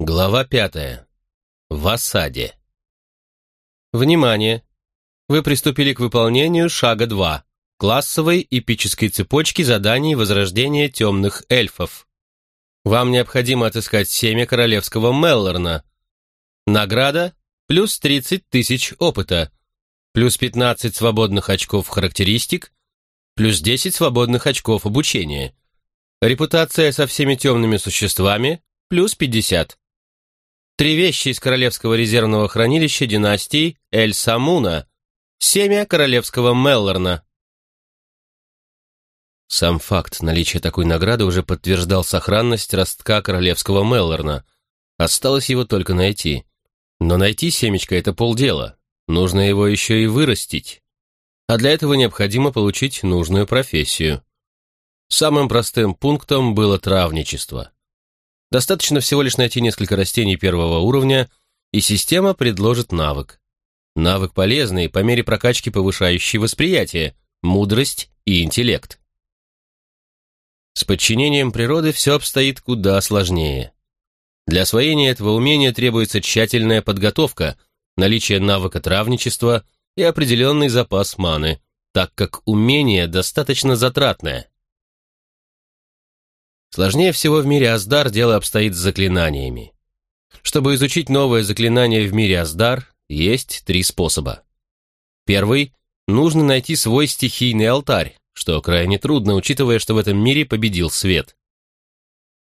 Глава пятая. В осаде. Внимание! Вы приступили к выполнению шага 2 классовой эпической цепочки заданий возрождения темных эльфов. Вам необходимо отыскать семя королевского Меллорна. Награда плюс 30 тысяч опыта, плюс 15 свободных очков характеристик, плюс 10 свободных очков обучения. Репутация со всеми темными существами плюс 50. Три вещи из Королевского резервного хранилища династии Эль-Самуна. Семя королевского Меллорна. Сам факт наличия такой награды уже подтверждал сохранность ростка королевского Меллорна. Осталось его только найти. Но найти семечко — это полдела. Нужно его еще и вырастить. А для этого необходимо получить нужную профессию. Самым простым пунктом было травничество. Достаточно всего лишь найти несколько растений первого уровня, и система предложит навык. Навык полезный, по мере прокачки повышающий восприятие, мудрость и интеллект. С подчинением природы все обстоит куда сложнее. Для освоения этого умения требуется тщательная подготовка, наличие навыка травничества и определенный запас маны, так как умение достаточно затратное. Сложнее всего в мире Аздар дело обстоит с заклинаниями. Чтобы изучить новое заклинание в мире Аздар, есть три способа. Первый – нужно найти свой стихийный алтарь, что крайне трудно, учитывая, что в этом мире победил свет.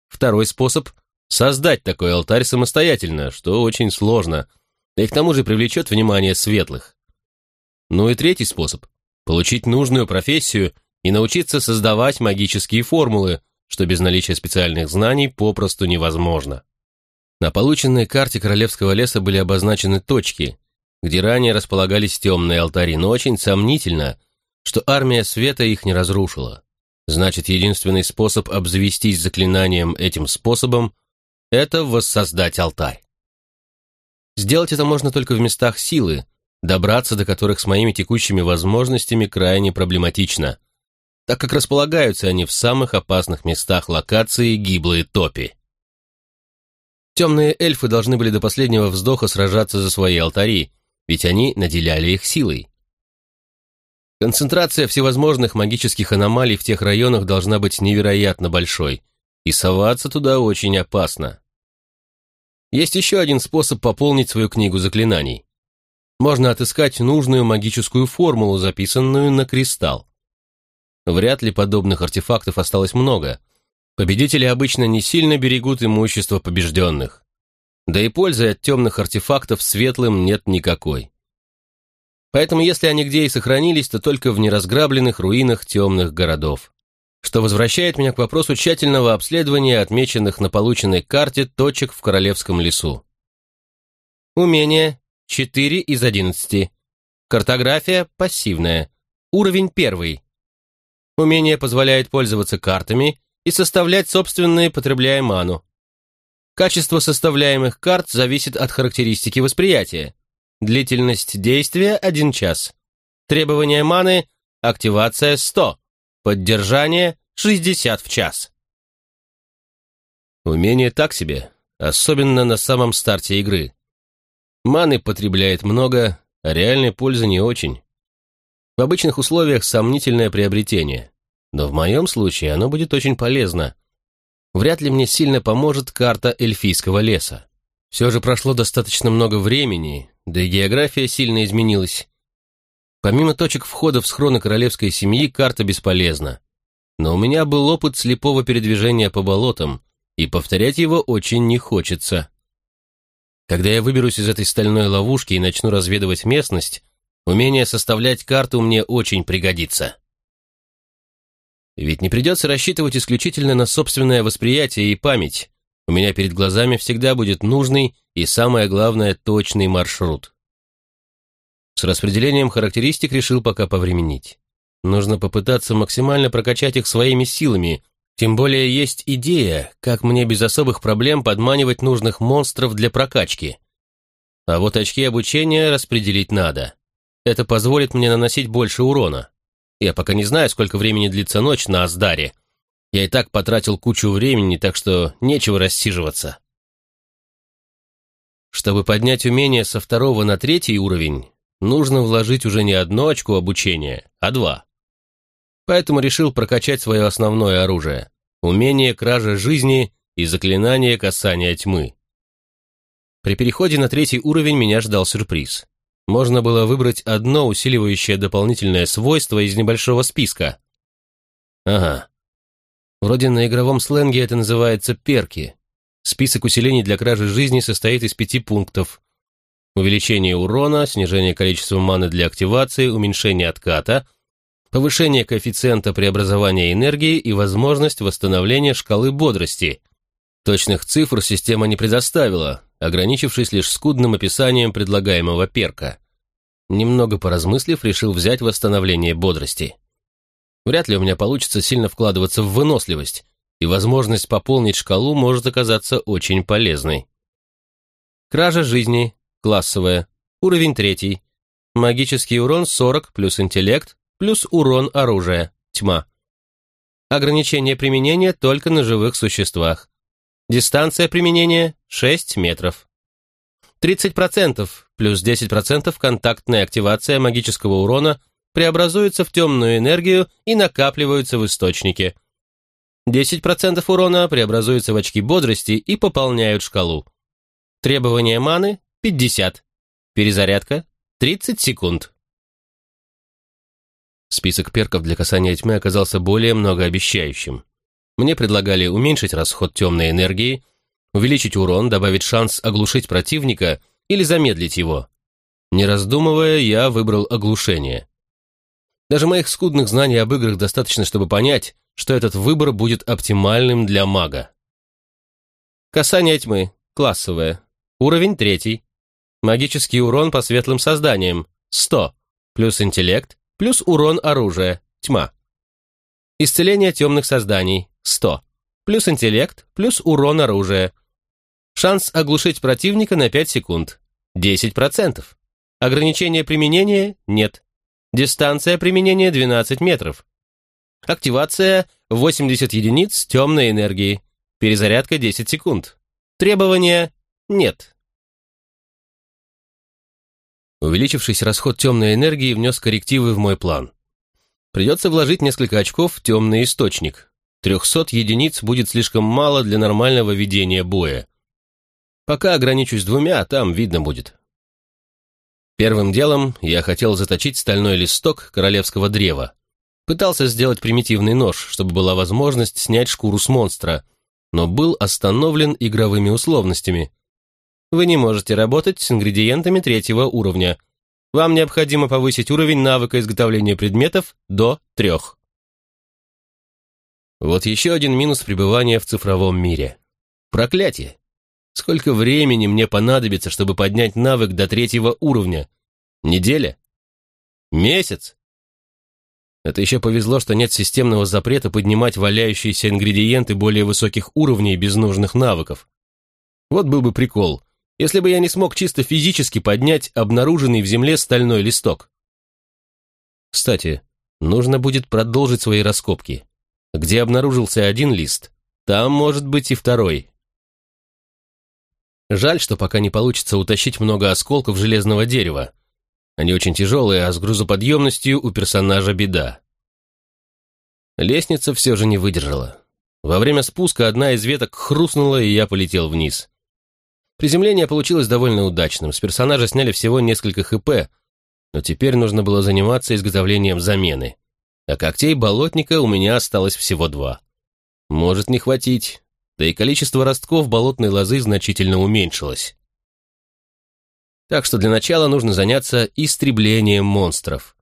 Второй способ – создать такой алтарь самостоятельно, что очень сложно, и к тому же привлечет внимание светлых. Ну и третий способ – получить нужную профессию и научиться создавать магические формулы – что без наличия специальных знаний попросту невозможно. На полученной карте Королевского леса были обозначены точки, где ранее располагались темные алтари, но очень сомнительно, что армия света их не разрушила. Значит, единственный способ обзавестись заклинанием этим способом – это воссоздать алтарь. Сделать это можно только в местах силы, добраться до которых с моими текущими возможностями крайне проблематично – так как располагаются они в самых опасных местах локации гиблые топи. Темные эльфы должны были до последнего вздоха сражаться за свои алтари, ведь они наделяли их силой. Концентрация всевозможных магических аномалий в тех районах должна быть невероятно большой, и соваться туда очень опасно. Есть еще один способ пополнить свою книгу заклинаний. Можно отыскать нужную магическую формулу, записанную на кристалл. Вряд ли подобных артефактов осталось много. Победители обычно не сильно берегут имущество побежденных. Да и пользы от темных артефактов светлым нет никакой. Поэтому если они где и сохранились, то только в неразграбленных руинах темных городов. Что возвращает меня к вопросу тщательного обследования отмеченных на полученной карте точек в Королевском лесу. Умение 4 из 11. Картография пассивная. Уровень 1. Умение позволяет пользоваться картами и составлять собственные, потребляя ману. Качество составляемых карт зависит от характеристики восприятия. Длительность действия – 1 час. Требования маны – активация 100. Поддержание – 60 в час. Умение так себе, особенно на самом старте игры. Маны потребляет много, а реальной пользы не очень. В обычных условиях сомнительное приобретение, но в моем случае оно будет очень полезно. Вряд ли мне сильно поможет карта эльфийского леса. Все же прошло достаточно много времени, да и география сильно изменилась. Помимо точек входа в схроны королевской семьи, карта бесполезна. Но у меня был опыт слепого передвижения по болотам, и повторять его очень не хочется. Когда я выберусь из этой стальной ловушки и начну разведывать местность, Умение составлять карту мне очень пригодится. Ведь не придется рассчитывать исключительно на собственное восприятие и память. У меня перед глазами всегда будет нужный и, самое главное, точный маршрут. С распределением характеристик решил пока повременить. Нужно попытаться максимально прокачать их своими силами, тем более есть идея, как мне без особых проблем подманивать нужных монстров для прокачки. А вот очки обучения распределить надо. Это позволит мне наносить больше урона. Я пока не знаю, сколько времени длится ночь на Аздаре. Я и так потратил кучу времени, так что нечего рассиживаться. Чтобы поднять умение со второго на третий уровень, нужно вложить уже не одно очко обучения, а два. Поэтому решил прокачать свое основное оружие – умение кража жизни и заклинание касания тьмы. При переходе на третий уровень меня ждал сюрприз. Можно было выбрать одно усиливающее дополнительное свойство из небольшого списка. Ага. Вроде на игровом сленге это называется перки. Список усилений для кражи жизни состоит из пяти пунктов. Увеличение урона, снижение количества маны для активации, уменьшение отката, повышение коэффициента преобразования энергии и возможность восстановления шкалы бодрости. Точных цифр система не предоставила, ограничившись лишь скудным описанием предлагаемого перка. Немного поразмыслив, решил взять восстановление бодрости. Вряд ли у меня получится сильно вкладываться в выносливость, и возможность пополнить шкалу может оказаться очень полезной. Кража жизни, классовая, уровень третий, магический урон 40 плюс интеллект плюс урон оружия, тьма. Ограничение применения только на живых существах. Дистанция применения 6 метров. 30% плюс 10% контактная активация магического урона преобразуется в темную энергию и накапливаются в источнике. 10% урона преобразуются в очки бодрости и пополняют шкалу. Требование маны – 50. Перезарядка – 30 секунд. Список перков для касания тьмы оказался более многообещающим. Мне предлагали уменьшить расход темной энергии, увеличить урон, добавить шанс оглушить противника или замедлить его. Не раздумывая, я выбрал оглушение. Даже моих скудных знаний об играх достаточно, чтобы понять, что этот выбор будет оптимальным для мага. Касание тьмы. Классовое. Уровень третий. Магический урон по светлым созданиям. 100. Плюс интеллект. Плюс урон оружия. Тьма. Исцеление темных созданий. 100. Плюс интеллект. Плюс урон оружия. Шанс оглушить противника на 5 секунд. 10%. Ограничение применения нет. Дистанция применения 12 метров. Активация 80 единиц темной энергии. Перезарядка 10 секунд. Требования нет. Увеличившийся расход темной энергии внес коррективы в мой план. Придется вложить несколько очков в темный источник. 300 единиц будет слишком мало для нормального ведения боя. Пока ограничусь двумя, а там видно будет. Первым делом я хотел заточить стальной листок королевского древа. Пытался сделать примитивный нож, чтобы была возможность снять шкуру с монстра, но был остановлен игровыми условностями. Вы не можете работать с ингредиентами третьего уровня. Вам необходимо повысить уровень навыка изготовления предметов до трех. Вот еще один минус пребывания в цифровом мире. Проклятие! Сколько времени мне понадобится, чтобы поднять навык до третьего уровня? Неделя? Месяц? Это еще повезло, что нет системного запрета поднимать валяющиеся ингредиенты более высоких уровней без нужных навыков. Вот был бы прикол, если бы я не смог чисто физически поднять обнаруженный в земле стальной листок. Кстати, нужно будет продолжить свои раскопки. Где обнаружился один лист, там может быть и второй. Жаль, что пока не получится утащить много осколков железного дерева. Они очень тяжелые, а с грузоподъемностью у персонажа беда. Лестница все же не выдержала. Во время спуска одна из веток хрустнула, и я полетел вниз. Приземление получилось довольно удачным. С персонажа сняли всего несколько ХП, но теперь нужно было заниматься изготовлением замены. А когтей болотника у меня осталось всего два. Может не хватить, да и количество ростков болотной лозы значительно уменьшилось. Так что для начала нужно заняться истреблением монстров.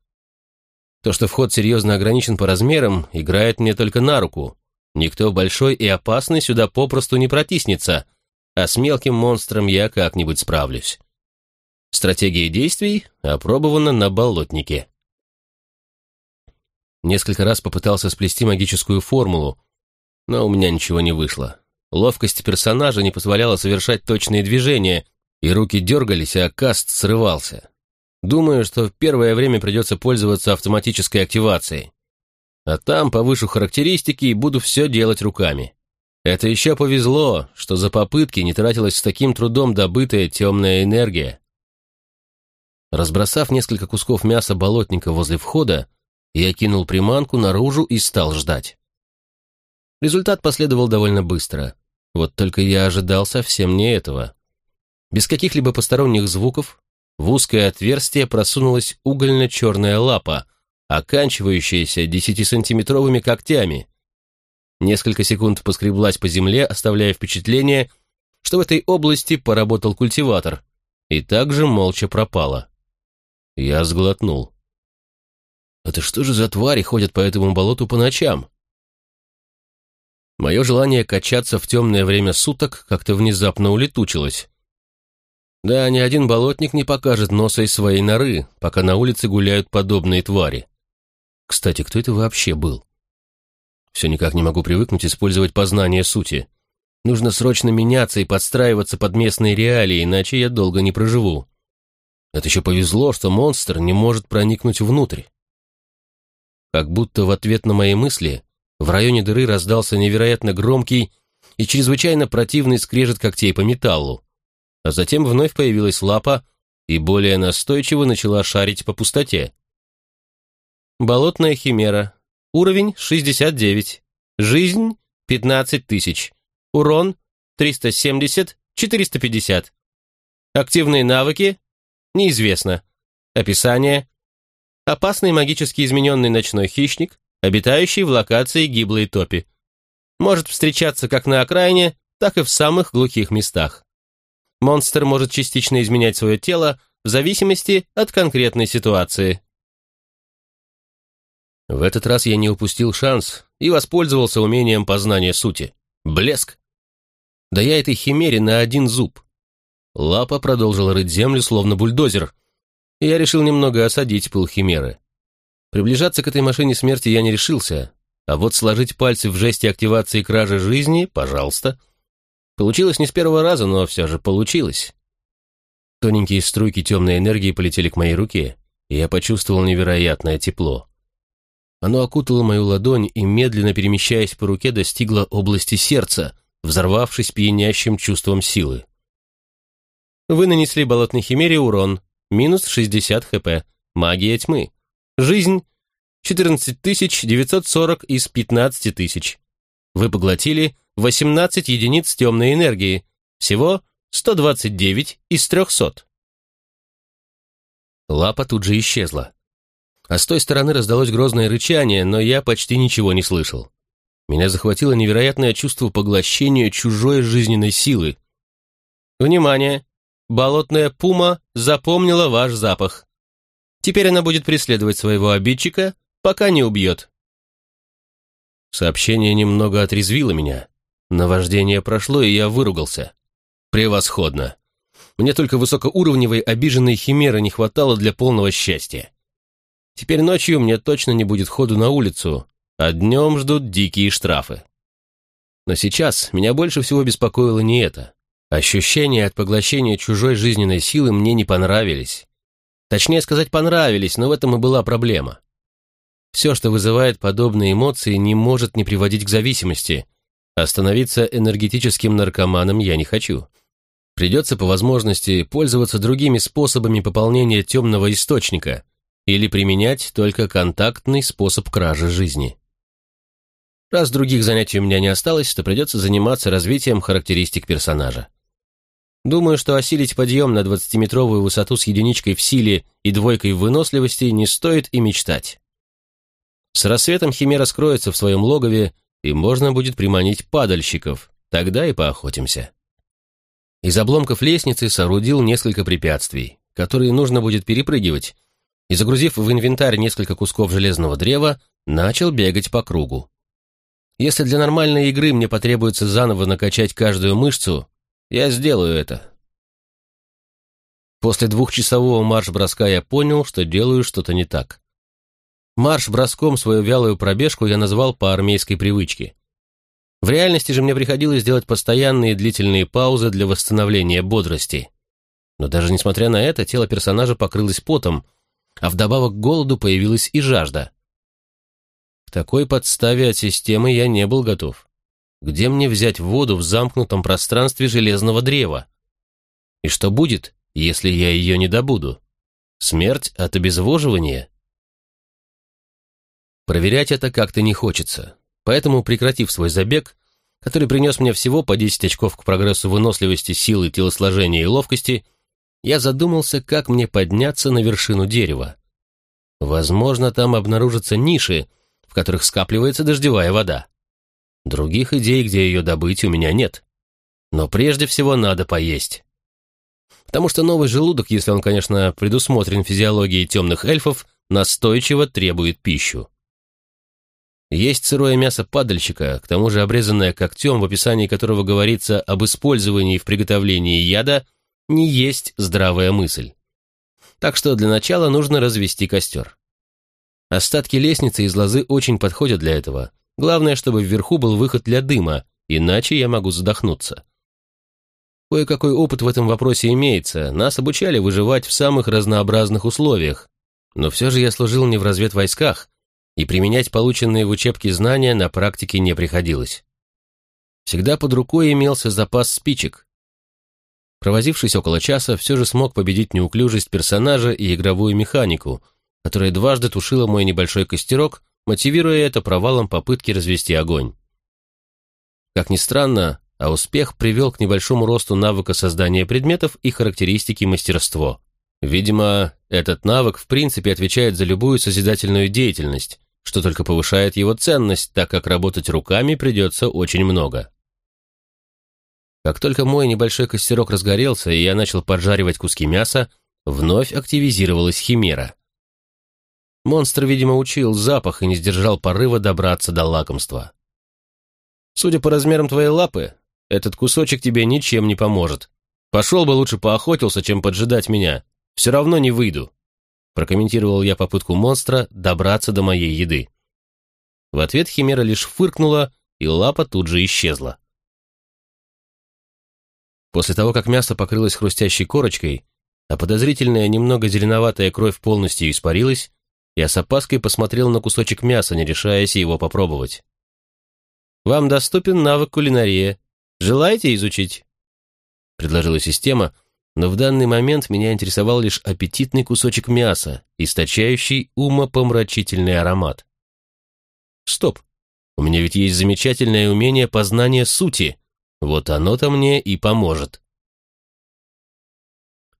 То, что вход серьезно ограничен по размерам, играет мне только на руку. Никто большой и опасный сюда попросту не протиснется, а с мелким монстром я как-нибудь справлюсь. Стратегия действий опробована на болотнике. Несколько раз попытался сплести магическую формулу, но у меня ничего не вышло. Ловкость персонажа не позволяла совершать точные движения, и руки дергались, а каст срывался. Думаю, что в первое время придется пользоваться автоматической активацией. А там повышу характеристики и буду все делать руками. Это еще повезло, что за попытки не тратилась с таким трудом добытая темная энергия. Разбросав несколько кусков мяса болотника возле входа, я кинул приманку наружу и стал ждать. Результат последовал довольно быстро. Вот только я ожидал совсем не этого. Без каких-либо посторонних звуков в узкое отверстие просунулась угольно-черная лапа, оканчивающаяся десятисантиметровыми когтями. Несколько секунд поскреблась по земле, оставляя впечатление, что в этой области поработал культиватор, и также молча пропала. Я сглотнул. «Это что же за твари ходят по этому болоту по ночам?» Мое желание качаться в темное время суток как-то внезапно улетучилось. Да, ни один болотник не покажет носа из своей норы, пока на улице гуляют подобные твари. Кстати, кто это вообще был? Все никак не могу привыкнуть использовать познание сути. Нужно срочно меняться и подстраиваться под местные реалии, иначе я долго не проживу. Это еще повезло, что монстр не может проникнуть внутрь. Как будто в ответ на мои мысли в районе дыры раздался невероятно громкий и чрезвычайно противный скрежет когтей по металлу, а затем вновь появилась лапа и более настойчиво начала шарить по пустоте. Болотная химера. Уровень 69. Жизнь 15 тысяч. Урон 370-450. Активные навыки? Неизвестно. Описание. Опасный магически измененный ночной хищник, обитающий в локации гиблой топи. Может встречаться как на окраине, так и в самых глухих местах. Монстр может частично изменять свое тело в зависимости от конкретной ситуации. В этот раз я не упустил шанс и воспользовался умением познания сути. Блеск! Да я этой химере на один зуб. Лапа продолжила рыть землю, словно бульдозер, и я решил немного осадить пыл химеры. Приближаться к этой машине смерти я не решился, а вот сложить пальцы в жесте активации кражи жизни, пожалуйста. Получилось не с первого раза, но все же получилось. Тоненькие струйки темной энергии полетели к моей руке, и я почувствовал невероятное тепло. Оно окутало мою ладонь и, медленно перемещаясь по руке, достигло области сердца, взорвавшись пьянящим чувством силы. Вы нанесли болотной химере урон, минус 60 хп, магия тьмы. Жизнь 14940 из 15 тысяч. Вы поглотили 18 единиц темной энергии, всего 129 из 300. Лапа тут же исчезла. А с той стороны раздалось грозное рычание, но я почти ничего не слышал. Меня захватило невероятное чувство поглощения чужой жизненной силы. Внимание! Болотная пума запомнила ваш запах. Теперь она будет преследовать своего обидчика, пока не убьет. Сообщение немного отрезвило меня. Наваждение прошло, и я выругался. Превосходно. Мне только высокоуровневой обиженной химеры не хватало для полного счастья. Теперь ночью мне точно не будет ходу на улицу, а днем ждут дикие штрафы. Но сейчас меня больше всего беспокоило не это. Ощущения от поглощения чужой жизненной силы мне не понравились. Точнее сказать, понравились, но в этом и была проблема. Все, что вызывает подобные эмоции, не может не приводить к зависимости. Остановиться энергетическим наркоманом я не хочу. Придется по возможности пользоваться другими способами пополнения темного источника или применять только контактный способ кражи жизни. Раз других занятий у меня не осталось, то придется заниматься развитием характеристик персонажа. Думаю, что осилить подъем на 20-метровую высоту с единичкой в силе и двойкой в выносливости не стоит и мечтать. С рассветом Химера скроется в своем логове, и можно будет приманить падальщиков, тогда и поохотимся. Из обломков лестницы соорудил несколько препятствий, которые нужно будет перепрыгивать, и, загрузив в инвентарь несколько кусков железного древа, начал бегать по кругу. Если для нормальной игры мне потребуется заново накачать каждую мышцу, я сделаю это. После двухчасового марш-броска я понял, что делаю что-то не так. Марш-броском свою вялую пробежку я назвал по армейской привычке. В реальности же мне приходилось делать постоянные длительные паузы для восстановления бодрости. Но даже несмотря на это, тело персонажа покрылось потом, а вдобавок к голоду появилась и жажда. К такой подставе от системы я не был готов. где мне взять воду в замкнутом пространстве железного древа? И что будет, если я ее не добуду? Смерть от обезвоживания? Проверять это как-то не хочется, поэтому, прекратив свой забег, который принес мне всего по 10 очков к прогрессу выносливости, силы, телосложения и ловкости, я задумался, как мне подняться на вершину дерева. Возможно, там обнаружатся ниши, в которых скапливается дождевая вода. Других идей, где ее добыть, у меня нет. Но прежде всего надо поесть. Потому что новый желудок, если он, конечно, предусмотрен физиологией темных эльфов, настойчиво требует пищу. Есть сырое мясо падальщика, к тому же обрезанное когтем, в описании которого говорится об использовании в приготовлении яда, не есть здравая мысль. Так что для начала нужно развести костер. Остатки лестницы из лозы очень подходят для этого. Главное, чтобы вверху был выход для дыма, иначе я могу задохнуться. Кое-какой опыт в этом вопросе имеется, нас обучали выживать в самых разнообразных условиях. Но все же я служил не в разведвойсках, и применять полученные в учебке знания на практике не приходилось. Всегда под рукой имелся запас спичек. Провозившись около часа, все же смог победить неуклюжесть персонажа и игровую механику, которая дважды тушила мой небольшой костерок, мотивируя это провалом попытки развести огонь. Как ни странно, а успех привел к небольшому росту навыка создания предметов и характеристики мастерство. Видимо, этот навык в принципе отвечает за любую созидательную деятельность, что только повышает его ценность, так как работать руками придется очень много. Как только мой небольшой костерок разгорелся, и я начал поджаривать куски мяса, вновь активизировалась химера. Монстр, видимо, учил запах и не сдержал порыва добраться до лакомства. «Судя по размерам твоей лапы, этот кусочек тебе ничем не поможет. Пошел бы лучше поохотился, чем поджидать меня. Все равно не выйду», прокомментировал я попытку монстра добраться до моей еды. В ответ Химера лишь фыркнула, и лапа тут же исчезла. После того, как мясо покрылось хрустящей корочкой, а подозрительная немного зеленоватая кровь полностью испарилась, я с опаской посмотрел на кусочек мяса, не решаясь его попробовать. «Вам доступен навык кулинария. Желаете изучить?» Предложила система, но в данный момент меня интересовал лишь аппетитный кусочек мяса, источающий умопомрачительный аромат. Стоп, у меня ведь есть замечательное умение познания сути, вот оно-то мне и поможет.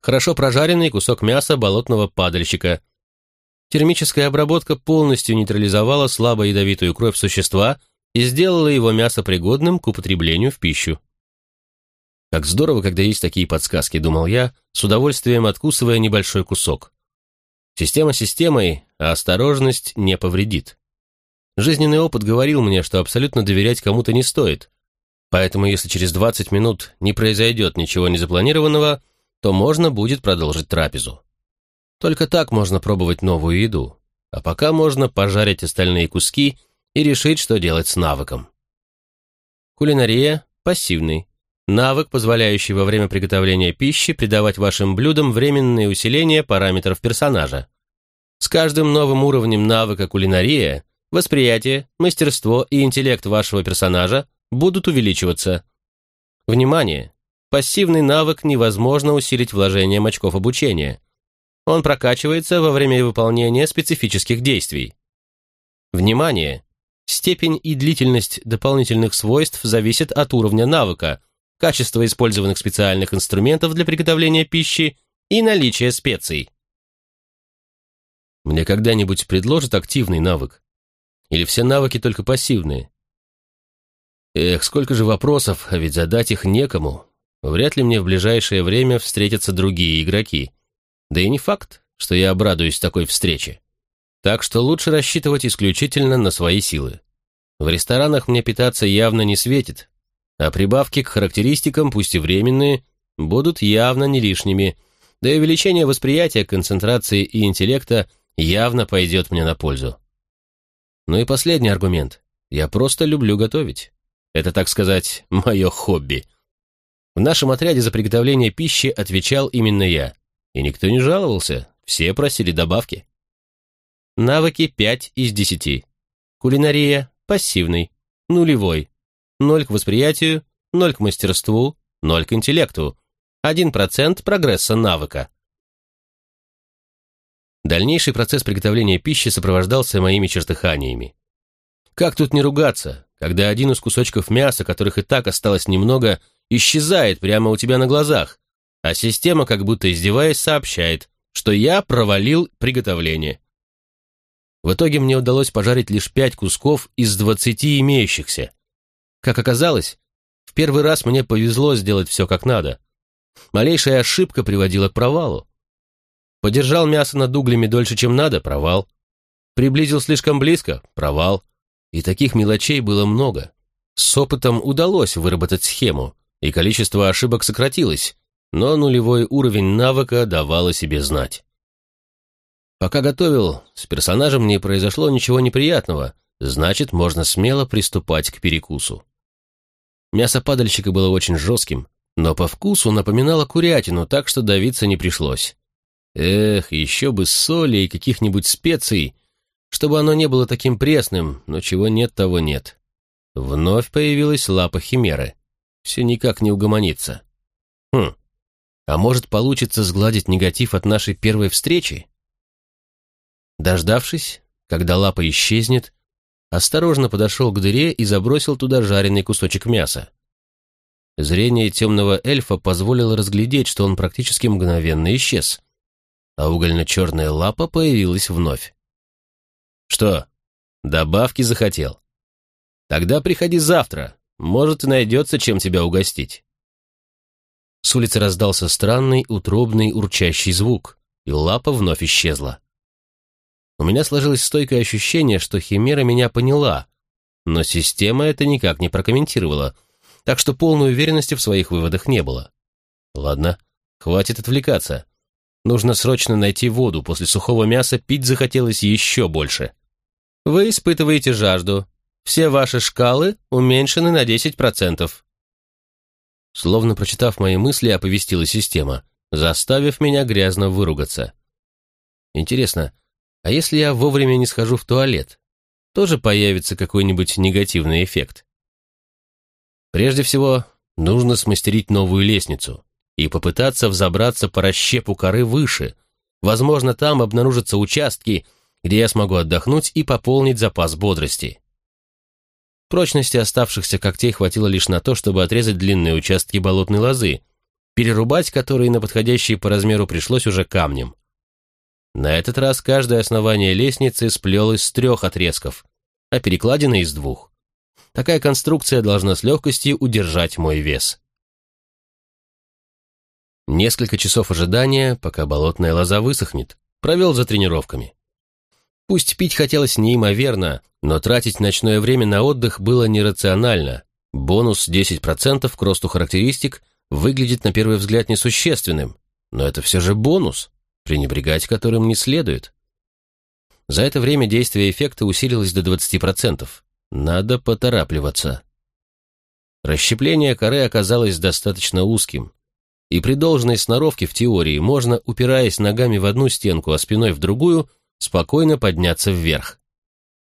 Хорошо прожаренный кусок мяса болотного падальщика. Термическая обработка полностью нейтрализовала слабо ядовитую кровь существа и сделала его мясо пригодным к употреблению в пищу. Как здорово, когда есть такие подсказки, думал я, с удовольствием откусывая небольшой кусок. Система системой, а осторожность не повредит. Жизненный опыт говорил мне, что абсолютно доверять кому-то не стоит. Поэтому если через 20 минут не произойдет ничего незапланированного, то можно будет продолжить трапезу. Только так можно пробовать новую еду. А пока можно пожарить остальные куски и решить, что делать с навыком. Кулинария – пассивный. Навык, позволяющий во время приготовления пищи придавать вашим блюдам временные усиления параметров персонажа. С каждым новым уровнем навыка кулинария восприятие, мастерство и интеллект вашего персонажа будут увеличиваться. Внимание! Пассивный навык невозможно усилить вложением очков обучения. Он прокачивается во время выполнения специфических действий. Внимание! Степень и длительность дополнительных свойств зависит от уровня навыка, качество использованных специальных инструментов для приготовления пищи и наличие специй. Мне когда-нибудь предложат активный навык? Или все навыки только пассивные? Эх, сколько же вопросов, а ведь задать их некому. Вряд ли мне в ближайшее время встретятся другие игроки. Да и не факт, что я обрадуюсь такой встрече. Так что лучше рассчитывать исключительно на свои силы. В ресторанах мне питаться явно не светит, а прибавки к характеристикам, пусть и временные, будут явно не лишними, да и увеличение восприятия, концентрации и интеллекта явно пойдет мне на пользу. Ну и последний аргумент. Я просто люблю готовить. Это, так сказать, мое хобби. В нашем отряде за приготовление пищи отвечал именно я. И никто не жаловался, все просили добавки. Навыки 5 из 10. Кулинария – пассивный, нулевой. ноль к восприятию, ноль к мастерству, ноль к интеллекту, один процент прогресса навыка. Дальнейший процесс приготовления пищи сопровождался моими чертыханиями. Как тут не ругаться, когда один из кусочков мяса, которых и так осталось немного, исчезает прямо у тебя на глазах, а система, как будто издеваясь, сообщает, что я провалил приготовление. В итоге мне удалось пожарить лишь пять кусков из двадцати имеющихся. Как оказалось, в первый раз мне повезло сделать все как надо. Малейшая ошибка приводила к провалу. Подержал мясо над углями дольше, чем надо – провал. Приблизил слишком близко – провал. И таких мелочей было много. С опытом удалось выработать схему, и количество ошибок сократилось, но нулевой уровень навыка давал о себе знать. Пока готовил, с персонажем не произошло ничего неприятного, значит, можно смело приступать к перекусу. Мясо падальщика было очень жестким, но по вкусу напоминало курятину, так что давиться не пришлось. Эх, еще бы соли и каких-нибудь специй, чтобы оно не было таким пресным, но чего нет, того нет. Вновь появилась лапа химеры. Все никак не угомонится. Хм, а может получится сгладить негатив от нашей первой встречи? Дождавшись, когда лапа исчезнет, осторожно подошел к дыре и забросил туда жареный кусочек мяса. Зрение темного эльфа позволило разглядеть, что он практически мгновенно исчез, а угольно-черная лапа появилась вновь. «Что, добавки захотел? Тогда приходи завтра, может, найдется, чем тебя угостить». С улицы раздался странный, утробный, урчащий звук, и лапа вновь исчезла. У меня сложилось стойкое ощущение, что Химера меня поняла, но система это никак не прокомментировала, так что полной уверенности в своих выводах не было. Ладно, хватит отвлекаться. Нужно срочно найти воду, после сухого мяса пить захотелось еще больше. Вы испытываете жажду. Все ваши шкалы уменьшены на 10%. Словно прочитав мои мысли, оповестила система, заставив меня грязно выругаться. Интересно, а если я вовремя не схожу в туалет? Тоже появится какой-нибудь негативный эффект? Прежде всего, нужно смастерить новую лестницу и попытаться взобраться по расщепу коры выше. Возможно, там обнаружатся участки, где я смогу отдохнуть и пополнить запас бодрости. Прочности оставшихся когтей хватило лишь на то, чтобы отрезать длинные участки болотной лозы, перерубать которые на подходящие по размеру пришлось уже камнем. На этот раз каждое основание лестницы сплелось с трех отрезков, а перекладина из двух. Такая конструкция должна с легкостью удержать мой вес. Несколько часов ожидания, пока болотная лоза высохнет, провел за тренировками. Пусть пить хотелось неимоверно, но тратить ночное время на отдых было нерационально. Бонус 10% к росту характеристик выглядит на первый взгляд несущественным, но это все же бонус, пренебрегать которым не следует. За это время действие эффекта усилилось до 20%. Надо поторапливаться. Расщепление коры оказалось достаточно узким, и при должной сноровке в теории можно, упираясь ногами в одну стенку, а спиной в другую, спокойно подняться вверх.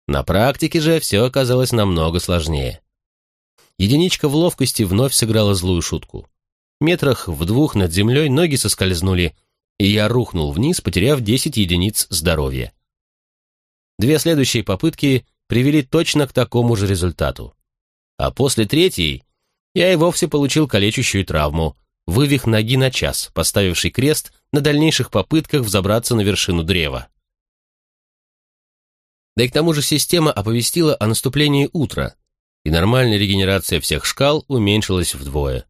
На практике же все оказалось намного сложнее. Единичка в ловкости вновь сыграла злую шутку. Метрах в двух над землей ноги соскользнули, и я рухнул вниз, потеряв 10 единиц здоровья. Две следующие попытки привели точно к такому же результату. А после третьей я и вовсе получил калечащую травму, вывих ноги на час, поставивший крест на дальнейших попытках взобраться на вершину древа. Да и к тому же система оповестила о наступлении утра, и нормальная регенерация всех шкал уменьшилась вдвое.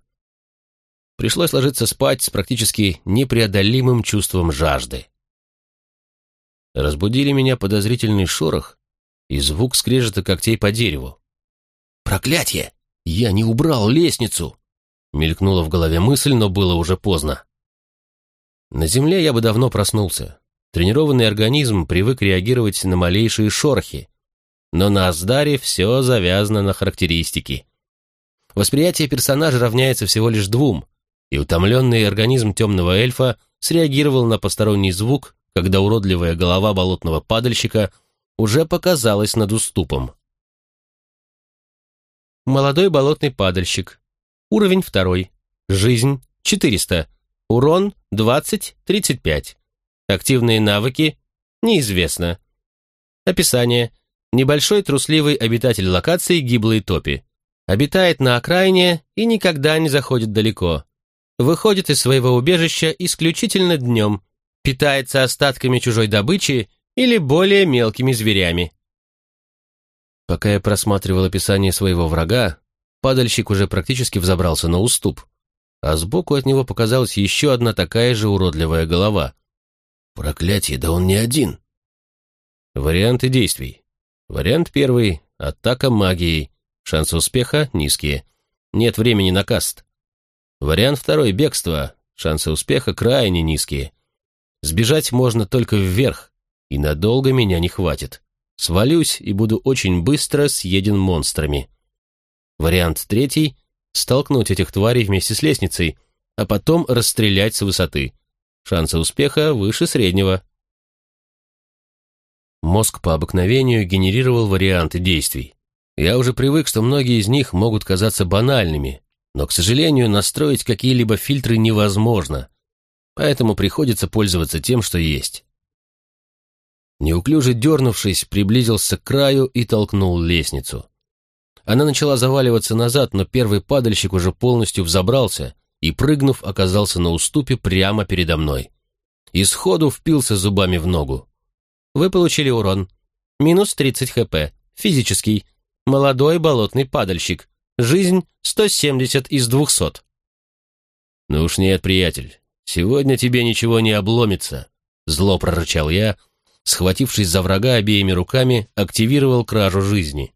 Пришлось ложиться спать с практически непреодолимым чувством жажды. Разбудили меня подозрительный шорох и звук скрежета когтей по дереву. «Проклятье! Я не убрал лестницу!» Мелькнула в голове мысль, но было уже поздно. На земле я бы давно проснулся. Тренированный организм привык реагировать на малейшие шорохи, но на Аздаре все завязано на характеристики. Восприятие персонажа равняется всего лишь двум, и утомленный организм темного эльфа среагировал на посторонний звук, когда уродливая голова болотного падальщика уже показалась над уступом. молодой болотный падальщик. Уровень второй. Жизнь 400. Урон 20-35. Активные навыки неизвестно. Описание. Небольшой трусливый обитатель локации гиблой топи. Обитает на окраине и никогда не заходит далеко. Выходит из своего убежища исключительно днем, питается остатками чужой добычи или более мелкими зверями. Пока я просматривал описание своего врага, падальщик уже практически взобрался на уступ, а сбоку от него показалась еще одна такая же уродливая голова. Проклятие, да он не один. Варианты действий. Вариант первый — атака магией. Шансы успеха низкие. Нет времени на каст. Вариант второй — бегство. Шансы успеха крайне низкие. Сбежать можно только вверх, и надолго меня не хватит. Свалюсь и буду очень быстро съеден монстрами. Вариант третий — столкнуть этих тварей вместе с лестницей, а потом расстрелять с высоты. Шансы успеха выше среднего. Мозг по обыкновению генерировал варианты действий. Я уже привык, что многие из них могут казаться банальными, но, к сожалению, настроить какие-либо фильтры невозможно, поэтому приходится пользоваться тем, что есть. Неуклюже дернувшись, приблизился к краю и толкнул лестницу. Она начала заваливаться назад, но первый падальщик уже полностью взобрался и, прыгнув, оказался на уступе прямо передо мной. И сходу впился зубами в ногу. Вы получили урон. Минус 30 хп. Физический. Молодой болотный падальщик. Жизнь 170 из 200. Ну уж нет, приятель. Сегодня тебе ничего не обломится. Зло прорычал я, схватившись за врага обеими руками, активировал кражу жизни.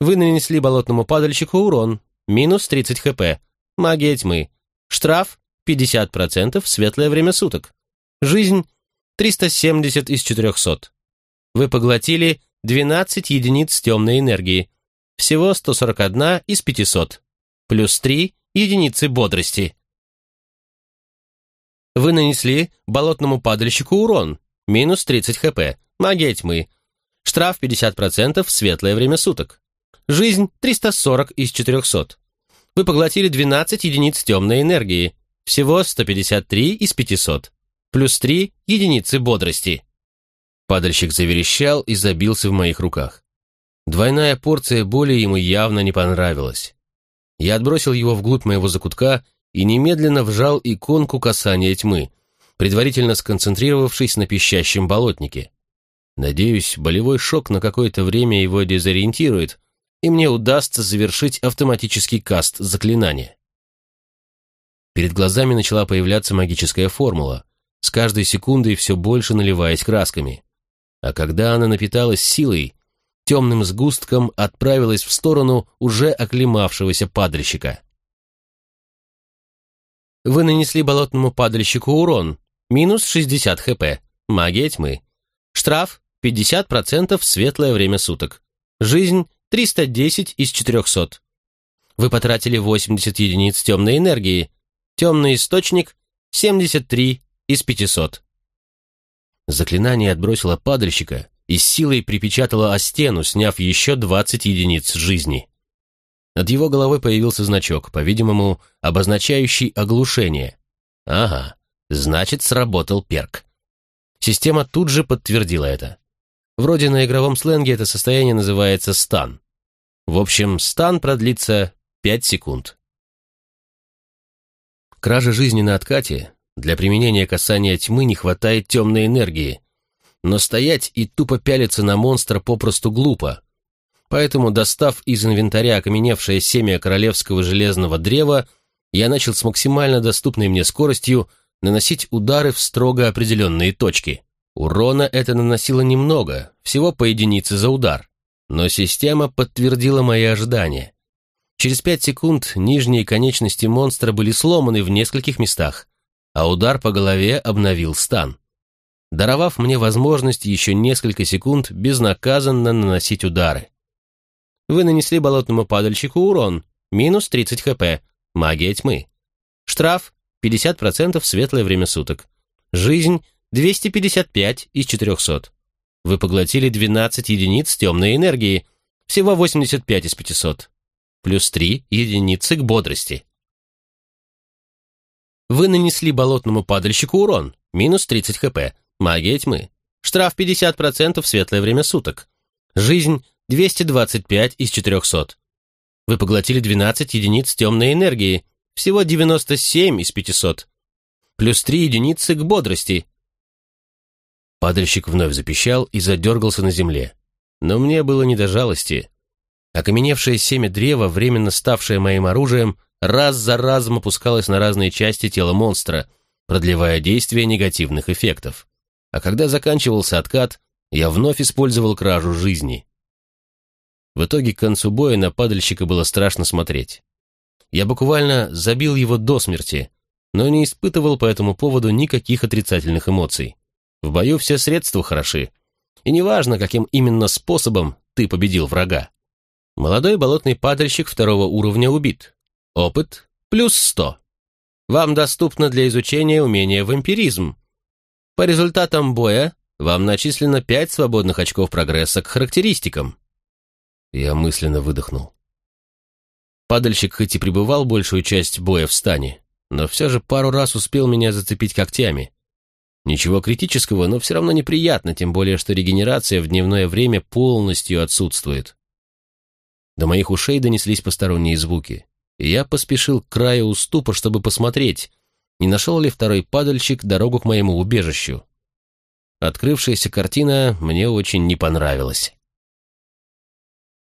Вы нанесли болотному падальщику урон. Минус 30 хп. Магия тьмы. Штраф 50% в светлое время суток. Жизнь 370 из 400. Вы поглотили 12 единиц темной энергии. Всего 141 из 500. Плюс 3 единицы бодрости. Вы нанесли болотному падальщику урон. Минус 30 хп. Магия тьмы. Штраф 50% в светлое время суток. Жизнь 340 из 400. Вы поглотили 12 единиц темной энергии. Всего 153 из 500 плюс три единицы бодрости. Падальщик заверещал и забился в моих руках. Двойная порция боли ему явно не понравилась. Я отбросил его вглубь моего закутка и немедленно вжал иконку касания тьмы, предварительно сконцентрировавшись на пищащем болотнике. Надеюсь, болевой шок на какое-то время его дезориентирует, и мне удастся завершить автоматический каст заклинания. Перед глазами начала появляться магическая формула, с каждой секундой все больше наливаясь красками. А когда она напиталась силой, темным сгустком отправилась в сторону уже оклемавшегося падальщика. Вы нанесли болотному падальщику урон, минус 60 хп, магия тьмы. Штраф 50% в светлое время суток. Жизнь 310 из 400. Вы потратили 80 единиц темной энергии. Темный источник 73 из 500. Заклинание отбросило падальщика и с силой припечатало о стену, сняв еще 20 единиц жизни. Над его головой появился значок, по-видимому, обозначающий оглушение. Ага, значит, сработал перк. Система тут же подтвердила это. Вроде на игровом сленге это состояние называется стан. В общем, стан продлится 5 секунд. Кража жизни на откате для применения касания тьмы не хватает темной энергии. Но стоять и тупо пялиться на монстра попросту глупо. Поэтому, достав из инвентаря окаменевшее семя королевского железного древа, я начал с максимально доступной мне скоростью наносить удары в строго определенные точки. Урона это наносило немного, всего по единице за удар. Но система подтвердила мои ожидания. Через пять секунд нижние конечности монстра были сломаны в нескольких местах, а удар по голове обновил стан, даровав мне возможность еще несколько секунд безнаказанно наносить удары. Вы нанесли болотному падальщику урон, минус 30 хп, магия тьмы. Штраф 50% в светлое время суток. Жизнь 255 из 400. Вы поглотили 12 единиц темной энергии, всего 85 из 500, плюс 3 единицы к бодрости. Вы нанесли болотному падальщику урон, минус 30 хп, магия тьмы. Штраф 50% в светлое время суток. Жизнь 225 из 400. Вы поглотили 12 единиц темной энергии, всего 97 из 500. Плюс 3 единицы к бодрости. Падальщик вновь запищал и задергался на земле. Но мне было не до жалости. Окаменевшее семя древа, временно ставшее моим оружием, раз за разом опускалось на разные части тела монстра, продлевая действие негативных эффектов. А когда заканчивался откат, я вновь использовал кражу жизни. В итоге к концу боя на падальщика было страшно смотреть. Я буквально забил его до смерти, но не испытывал по этому поводу никаких отрицательных эмоций. В бою все средства хороши, и неважно, каким именно способом ты победил врага. Молодой болотный падальщик второго уровня убит. Опыт плюс сто. Вам доступно для изучения умение вампиризм. По результатам боя вам начислено пять свободных очков прогресса к характеристикам. Я мысленно выдохнул. Падальщик хоть и пребывал большую часть боя в стане, но все же пару раз успел меня зацепить когтями. Ничего критического, но все равно неприятно, тем более, что регенерация в дневное время полностью отсутствует. До моих ушей донеслись посторонние звуки, и я поспешил к краю уступа, чтобы посмотреть, не нашел ли второй падальщик дорогу к моему убежищу. Открывшаяся картина мне очень не понравилась.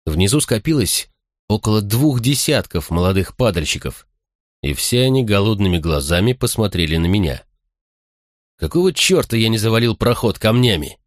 Внизу скопилось около двух десятков молодых падальщиков, и все они голодными глазами посмотрели на меня. Какого черта я не завалил проход камнями?